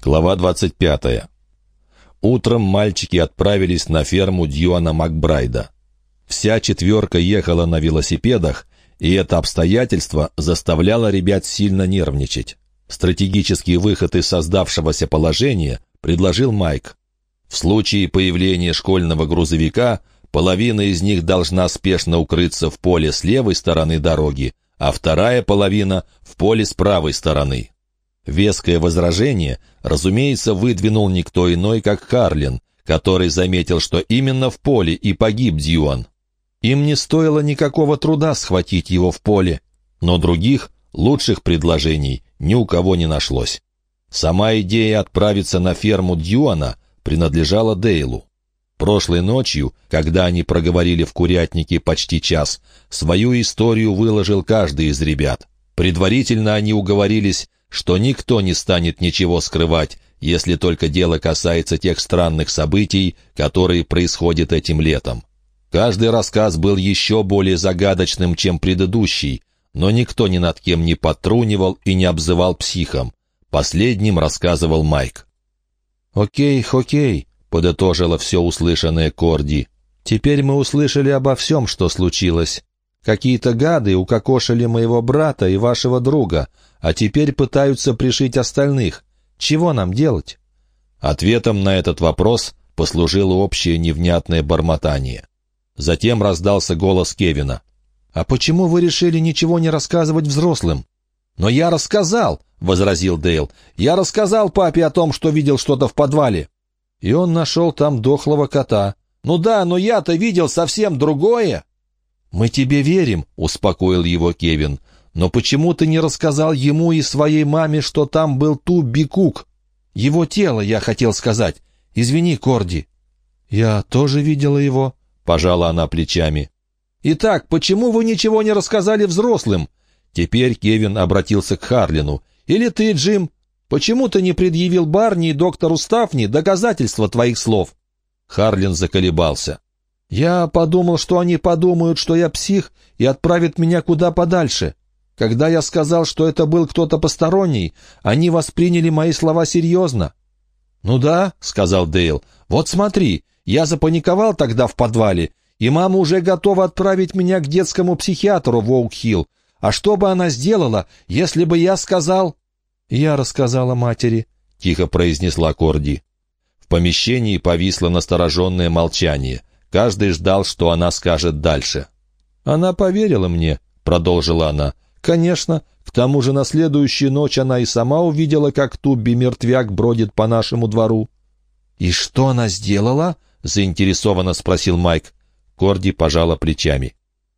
Глава 25. Утром мальчики отправились на ферму Дьюана Макбрайда. Вся четверка ехала на велосипедах, и это обстоятельство заставляло ребят сильно нервничать. Стратегический выход из создавшегося положения предложил Майк. В случае появления школьного грузовика половина из них должна спешно укрыться в поле с левой стороны дороги, а вторая половина — в поле с правой стороны. Веское возражение, разумеется, выдвинул никто иной, как Харлин, который заметил, что именно в поле и погиб Дьюан. Им не стоило никакого труда схватить его в поле, но других, лучших предложений ни у кого не нашлось. Сама идея отправиться на ферму Дьюана принадлежала Дейлу. Прошлой ночью, когда они проговорили в курятнике почти час, свою историю выложил каждый из ребят. Предварительно они уговорились, что никто не станет ничего скрывать, если только дело касается тех странных событий, которые происходят этим летом. Каждый рассказ был еще более загадочным, чем предыдущий, но никто ни над кем не подтрунивал и не обзывал психом. Последним рассказывал Майк. «Окей, окей», — подытожила все услышанное Корди. «Теперь мы услышали обо всем, что случилось. Какие-то гады укокошили моего брата и вашего друга, а теперь пытаются пришить остальных. Чего нам делать?» Ответом на этот вопрос послужило общее невнятное бормотание. Затем раздался голос Кевина. «А почему вы решили ничего не рассказывать взрослым?» «Но я рассказал», — возразил Дейл. «Я рассказал папе о том, что видел что-то в подвале». «И он нашел там дохлого кота». «Ну да, но я-то видел совсем другое». «Мы тебе верим», — успокоил его Кевин. «Но почему ты не рассказал ему и своей маме, что там был Тубби Кук? Его тело, я хотел сказать. Извини, Корди». «Я тоже видела его», — пожала она плечами. «Итак, почему вы ничего не рассказали взрослым?» Теперь Кевин обратился к Харлину. «Или ты, Джим, почему ты не предъявил Барни и доктору Стафни доказательства твоих слов?» Харлин заколебался. «Я подумал, что они подумают, что я псих, и отправят меня куда подальше. Когда я сказал, что это был кто-то посторонний, они восприняли мои слова серьезно». «Ну да», — сказал Дейл, — «вот смотри, я запаниковал тогда в подвале, и мама уже готова отправить меня к детскому психиатру в Оук-Хилл. А что бы она сделала, если бы я сказал...» «Я рассказала матери», — тихо произнесла Корди. В помещении повисло настороженное молчание. Каждый ждал, что она скажет дальше. «Она поверила мне», — продолжила она. «Конечно, к тому же на следующую ночь она и сама увидела, как Тубби мертвяк бродит по нашему двору». «И что она сделала?» — заинтересованно спросил Майк. Корди пожала плечами.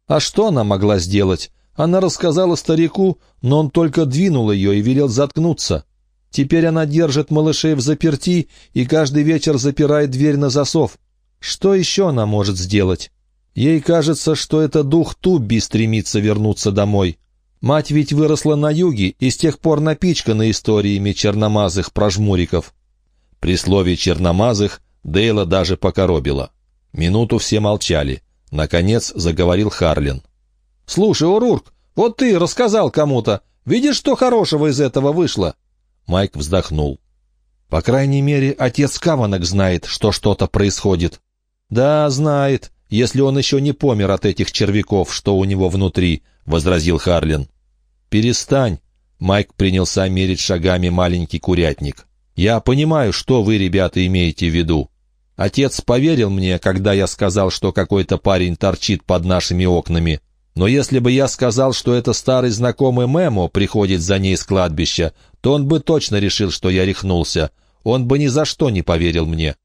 «А что она могла сделать? Она рассказала старику, но он только двинул ее и велел заткнуться. Теперь она держит малышей в заперти и каждый вечер запирает дверь на засов. Что еще она может сделать? Ей кажется, что это дух Тубби стремится вернуться домой. Мать ведь выросла на юге и с тех пор напичкана историями черномазых прожмуриков. При слове «черномазых» Дейла даже покоробила. Минуту все молчали. Наконец заговорил Харлин. «Слушай, Урурк, вот ты рассказал кому-то. Видишь, что хорошего из этого вышло?» Майк вздохнул. «По крайней мере, отец Каванок знает, что что-то происходит». «Да, знает, если он еще не помер от этих червяков, что у него внутри», — возразил Харлин. «Перестань», — Майк принялся мерить шагами маленький курятник. «Я понимаю, что вы, ребята, имеете в виду. Отец поверил мне, когда я сказал, что какой-то парень торчит под нашими окнами. Но если бы я сказал, что это старый знакомый Мемо приходит за ней с кладбища, то он бы точно решил, что я рехнулся. Он бы ни за что не поверил мне.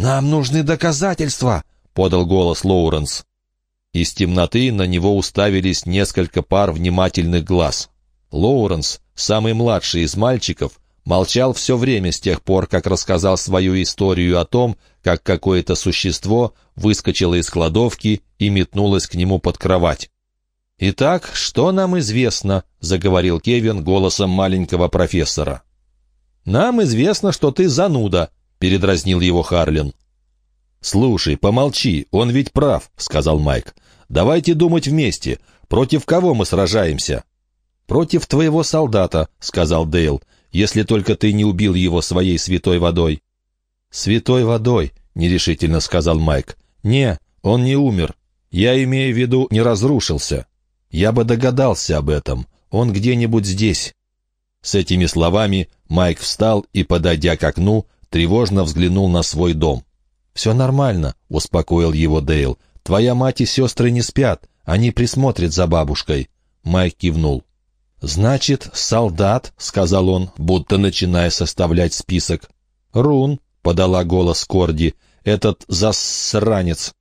«Нам нужны доказательства», — подал голос Лоуренс. Из темноты на него уставились несколько пар внимательных глаз. Лоуренс, самый младший из мальчиков, молчал все время с тех пор, как рассказал свою историю о том, как какое-то существо выскочило из кладовки и метнулось к нему под кровать. «Итак, что нам известно?» — заговорил Кевин голосом маленького профессора. «Нам известно, что ты зануда», — передразнил его Харлин. «Слушай, помолчи, он ведь прав», — сказал Майк. «Давайте думать вместе. Против кого мы сражаемся?» «Против твоего солдата», — сказал Дейл. если только ты не убил его своей святой водой». «Святой водой», — нерешительно сказал Майк. «Не, он не умер. Я имею в виду, не разрушился. Я бы догадался об этом. Он где-нибудь здесь». С этими словами Майк встал и, подойдя к окну, тревожно взглянул на свой дом. «Все нормально», — успокоил его Дейл. «Твоя мать и сестры не спят. Они присмотрят за бабушкой». Майк кивнул. «Значит, солдат», — сказал он, будто начиная составлять список. «Рун», — подала голос Корди, — «этот засранец».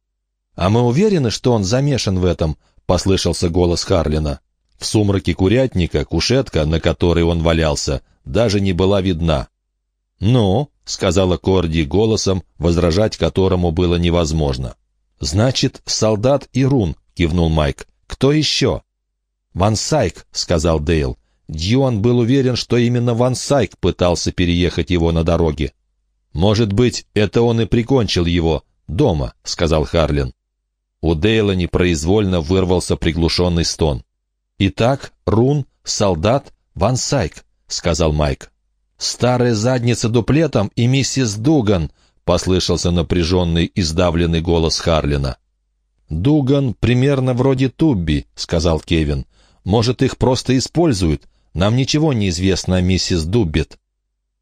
«А мы уверены, что он замешан в этом?» — послышался голос Харлина. В сумраке курятника кушетка, на которой он валялся, даже не была видна. «Ну», — сказала Корди голосом, возражать которому было невозможно. «Значит, солдат и рун», — кивнул Майк. «Кто еще?» «Ван Сайк», — сказал Дейл. Дьюан был уверен, что именно Ван Сайк пытался переехать его на дороге. «Может быть, это он и прикончил его дома», — сказал Харлин. У Дейла непроизвольно вырвался приглушенный стон. «Итак, Рун, солдат, Ван Сайк», — сказал Майк. «Старая задница дуплетом и миссис Дуган», — послышался напряженный и сдавленный голос Харлина. «Дуган примерно вроде Тубби», — сказал Кевин. «Может, их просто используют? Нам ничего не известно о миссис Дуббит».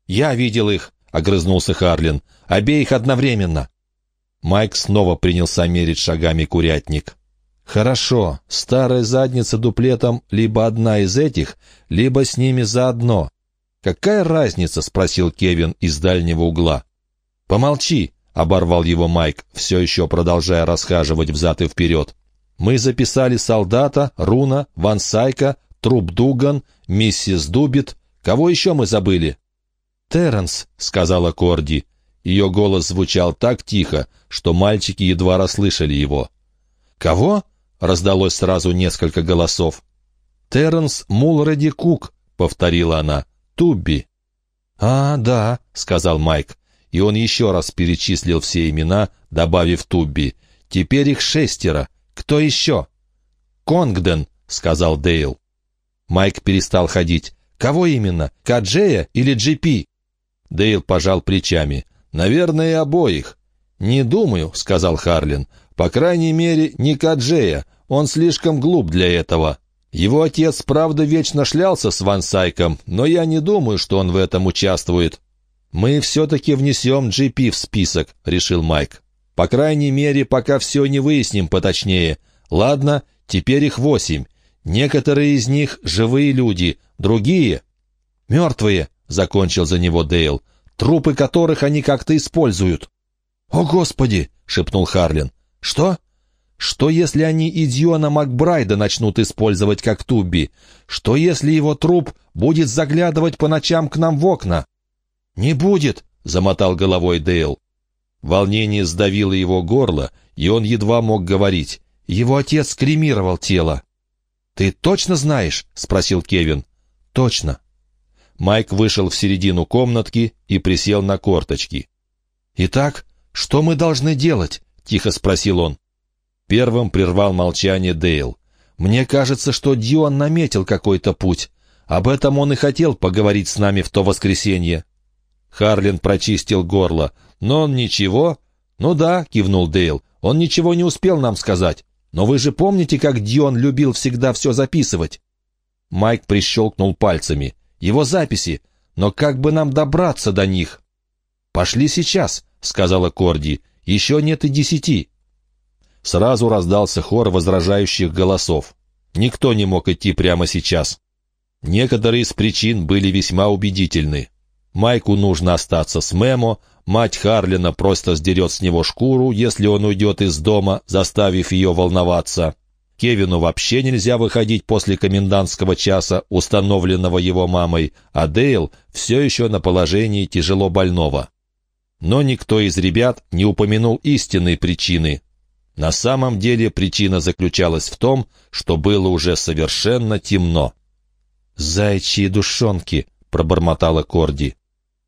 «Я видел их», — огрызнулся Харлин. «Обеих одновременно». Майк снова принялся мерить шагами курятник. «Хорошо, старая задница дуплетом либо одна из этих, либо с ними заодно». «Какая разница?» — спросил Кевин из дальнего угла. «Помолчи», — оборвал его Майк, все еще продолжая расхаживать взад и вперед. «Мы записали солдата, Руна, Ван Сайка, Труп Дуган, миссис Дубит. Кого еще мы забыли?» «Терренс», — сказала Корди. Ее голос звучал так тихо, что мальчики едва расслышали его. «Кого?» — раздалось сразу несколько голосов. «Терренс Мулреди Кук», — повторила она. «Тубби». «А, да», — сказал Майк. И он еще раз перечислил все имена, добавив Тубби. «Теперь их шестеро. Кто еще?» «Конгден», — сказал Дейл. Майк перестал ходить. «Кого именно? Каджея или Джипи?» Дейл пожал плечами. «Наверное, обоих». «Не думаю», — сказал Харлин. По крайней мере, не Каджея, он слишком глуп для этого. Его отец, правда, вечно шлялся с Ван Сайком, но я не думаю, что он в этом участвует. «Мы все-таки внесем GP в список», — решил Майк. «По крайней мере, пока все не выясним поточнее. Ладно, теперь их восемь. Некоторые из них — живые люди, другие — мертвые», — закончил за него Дейл, «трупы которых они как-то используют». «О, Господи!» — шепнул Харлин. «Что?» «Что, если они Идиона Макбрайда начнут использовать как Тубби? Что, если его труп будет заглядывать по ночам к нам в окна?» «Не будет», — замотал головой Дейл. Волнение сдавило его горло, и он едва мог говорить. Его отец кремировал тело. «Ты точно знаешь?» — спросил Кевин. «Точно». Майк вышел в середину комнатки и присел на корточки. «Итак, что мы должны делать?» — тихо спросил он. Первым прервал молчание Дейл. «Мне кажется, что Дьюан наметил какой-то путь. Об этом он и хотел поговорить с нами в то воскресенье». Харлин прочистил горло. «Но он ничего?» «Ну да», — кивнул Дейл, — «он ничего не успел нам сказать. Но вы же помните, как Дьюан любил всегда все записывать?» Майк прищелкнул пальцами. «Его записи. Но как бы нам добраться до них?» «Пошли сейчас», — сказала Корди. Еще нет и десяти». Сразу раздался хор возражающих голосов. Никто не мог идти прямо сейчас. Некоторые из причин были весьма убедительны. Майку нужно остаться с Мемо, мать Харлина просто сдерет с него шкуру, если он уйдет из дома, заставив ее волноваться. Кевину вообще нельзя выходить после комендантского часа, установленного его мамой, а Дейл все еще на положении тяжело больного. Но никто из ребят не упомянул истинной причины. На самом деле причина заключалась в том, что было уже совершенно темно. «Зайчьи душонки», — пробормотала Корди.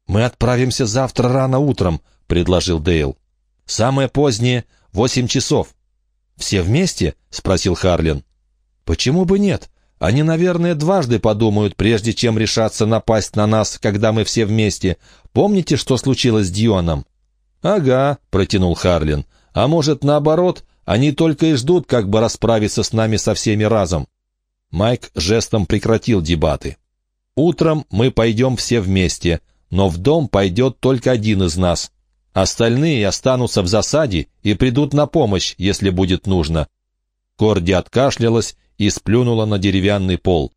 «Мы отправимся завтра рано утром», — предложил Дейл. «Самое позднее — восемь часов». «Все вместе?» — спросил Харлин. «Почему бы нет? Они, наверное, дважды подумают, прежде чем решаться напасть на нас, когда мы все вместе. Помните, что случилось с Дионом?» «Ага», — протянул Харлин. «А может, наоборот, они только и ждут, как бы расправиться с нами со всеми разом». Майк жестом прекратил дебаты. «Утром мы пойдем все вместе, но в дом пойдет только один из нас. Остальные останутся в засаде и придут на помощь, если будет нужно». Корди откашлялась и сплюнула на деревянный пол.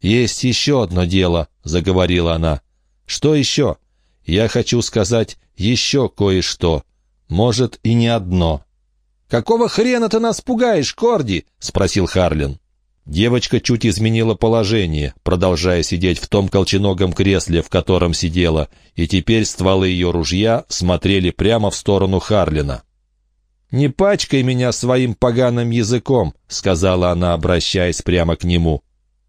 «Есть еще одно дело», — заговорила она. «Что еще? Я хочу сказать еще кое-что. Может, и не одно». «Какого хрена ты нас пугаешь, Корди?» — спросил Харлин. Девочка чуть изменила положение, продолжая сидеть в том колченогом кресле, в котором сидела, и теперь стволы ее ружья смотрели прямо в сторону Харлина. «Не пачкай меня своим поганым языком», — сказала она, обращаясь прямо к нему.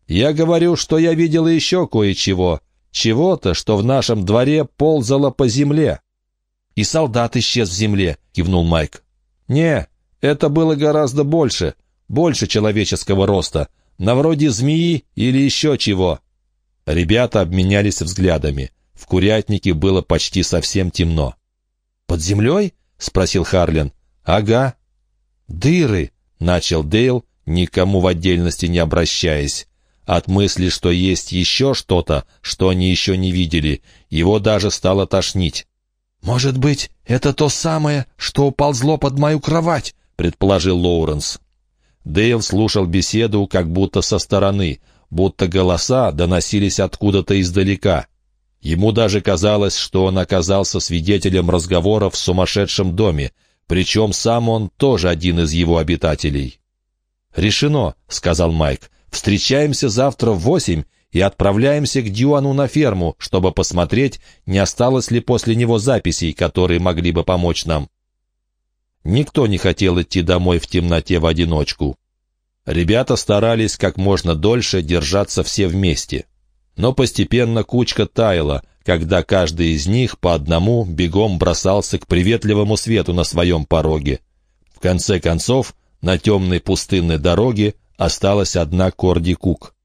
«Я говорю, что я видела еще кое-чего. Чего-то, что в нашем дворе ползало по земле». «И солдат исчез в земле», — кивнул Майк. «Не, это было гораздо больше, больше человеческого роста, на вроде змеи или еще чего». Ребята обменялись взглядами. В курятнике было почти совсем темно. «Под землей?» — спросил Харлин. «Ага». «Дыры», — начал Дейл, никому в отдельности не обращаясь. От мысли, что есть еще что-то, что они еще не видели, его даже стало тошнить. «Может быть, это то самое, что уползло под мою кровать?» — предположил Лоуренс. Дейл слушал беседу как будто со стороны, будто голоса доносились откуда-то издалека. Ему даже казалось, что он оказался свидетелем разговора в сумасшедшем доме, причем сам он тоже один из его обитателей. «Решено», — сказал Майк. «Встречаемся завтра в восемь и отправляемся к Дюану на ферму, чтобы посмотреть, не осталось ли после него записей, которые могли бы помочь нам». Никто не хотел идти домой в темноте в одиночку. Ребята старались как можно дольше держаться все вместе. Но постепенно кучка таяла, когда каждый из них по одному бегом бросался к приветливому свету на своем пороге. В конце концов, на темной пустынной дороге осталась одна Корди Кук.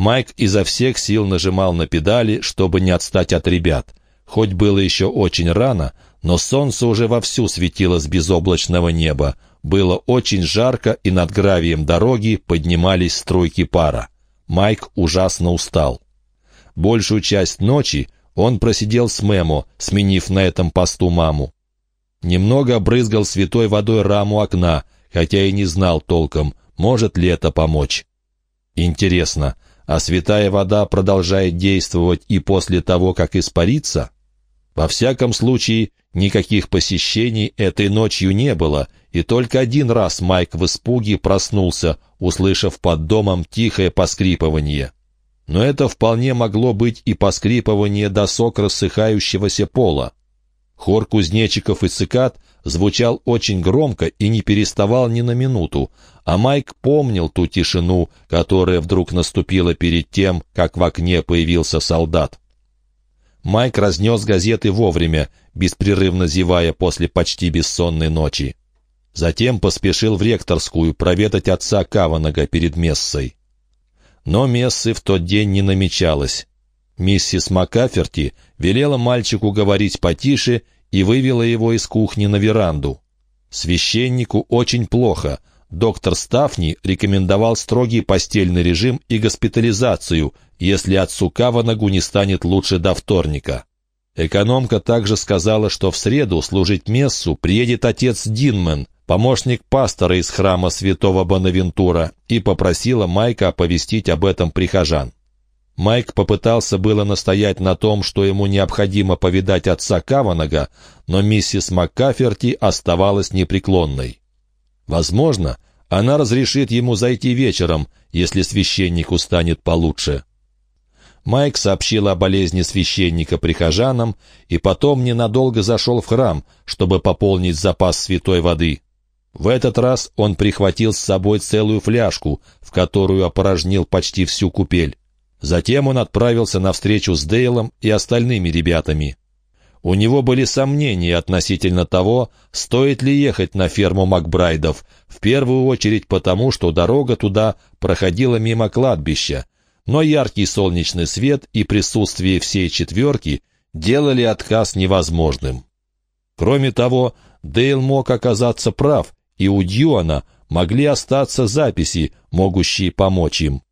Майк изо всех сил нажимал на педали, чтобы не отстать от ребят. Хоть было еще очень рано, но солнце уже вовсю светило с безоблачного неба. Было очень жарко, и над гравием дороги поднимались струйки пара. Майк ужасно устал. Большую часть ночи он просидел с Мемо, сменив на этом посту маму. Немного брызгал святой водой раму окна, хотя и не знал толком, может ли это помочь. Интересно, а святая вода продолжает действовать и после того, как испарится? Во всяком случае, никаких посещений этой ночью не было, и только один раз Майк в испуге проснулся, услышав под домом тихое поскрипывание. Но это вполне могло быть и поскрипывание досок рассыхающегося пола. Хор кузнечиков и цикад звучал очень громко и не переставал ни на минуту, а Майк помнил ту тишину, которая вдруг наступила перед тем, как в окне появился солдат. Майк разнес газеты вовремя, беспрерывно зевая после почти бессонной ночи. Затем поспешил в ректорскую проведать отца Каванага перед мессой. Но мессы в тот день не намечалось. Миссис Макаферти велела мальчику говорить потише и вывела его из кухни на веранду. Священнику очень плохо. Доктор Стафни рекомендовал строгий постельный режим и госпитализацию, если отцу Каванагу не станет лучше до вторника. Экономка также сказала, что в среду служить мессу приедет отец Динмен, помощник пастора из храма святого Бонавентура, и попросила Майка оповестить об этом прихожан. Майк попытался было настоять на том, что ему необходимо повидать отца Каванага, но миссис МакКаферти оставалась непреклонной. Возможно, она разрешит ему зайти вечером, если священнику станет получше. Майк сообщил о болезни священника прихожанам и потом ненадолго зашел в храм, чтобы пополнить запас святой воды. В этот раз он прихватил с собой целую фляжку, в которую опорожнил почти всю купель. Затем он отправился на встречу с Дейлом и остальными ребятами. У него были сомнения относительно того, стоит ли ехать на ферму Макбрайдов, в первую очередь потому, что дорога туда проходила мимо кладбища. Но яркий солнечный свет и присутствие всей четверки делали отказ невозможным. Кроме того, Дейл мог оказаться прав, и у Дьюана могли остаться записи, могущие помочь им.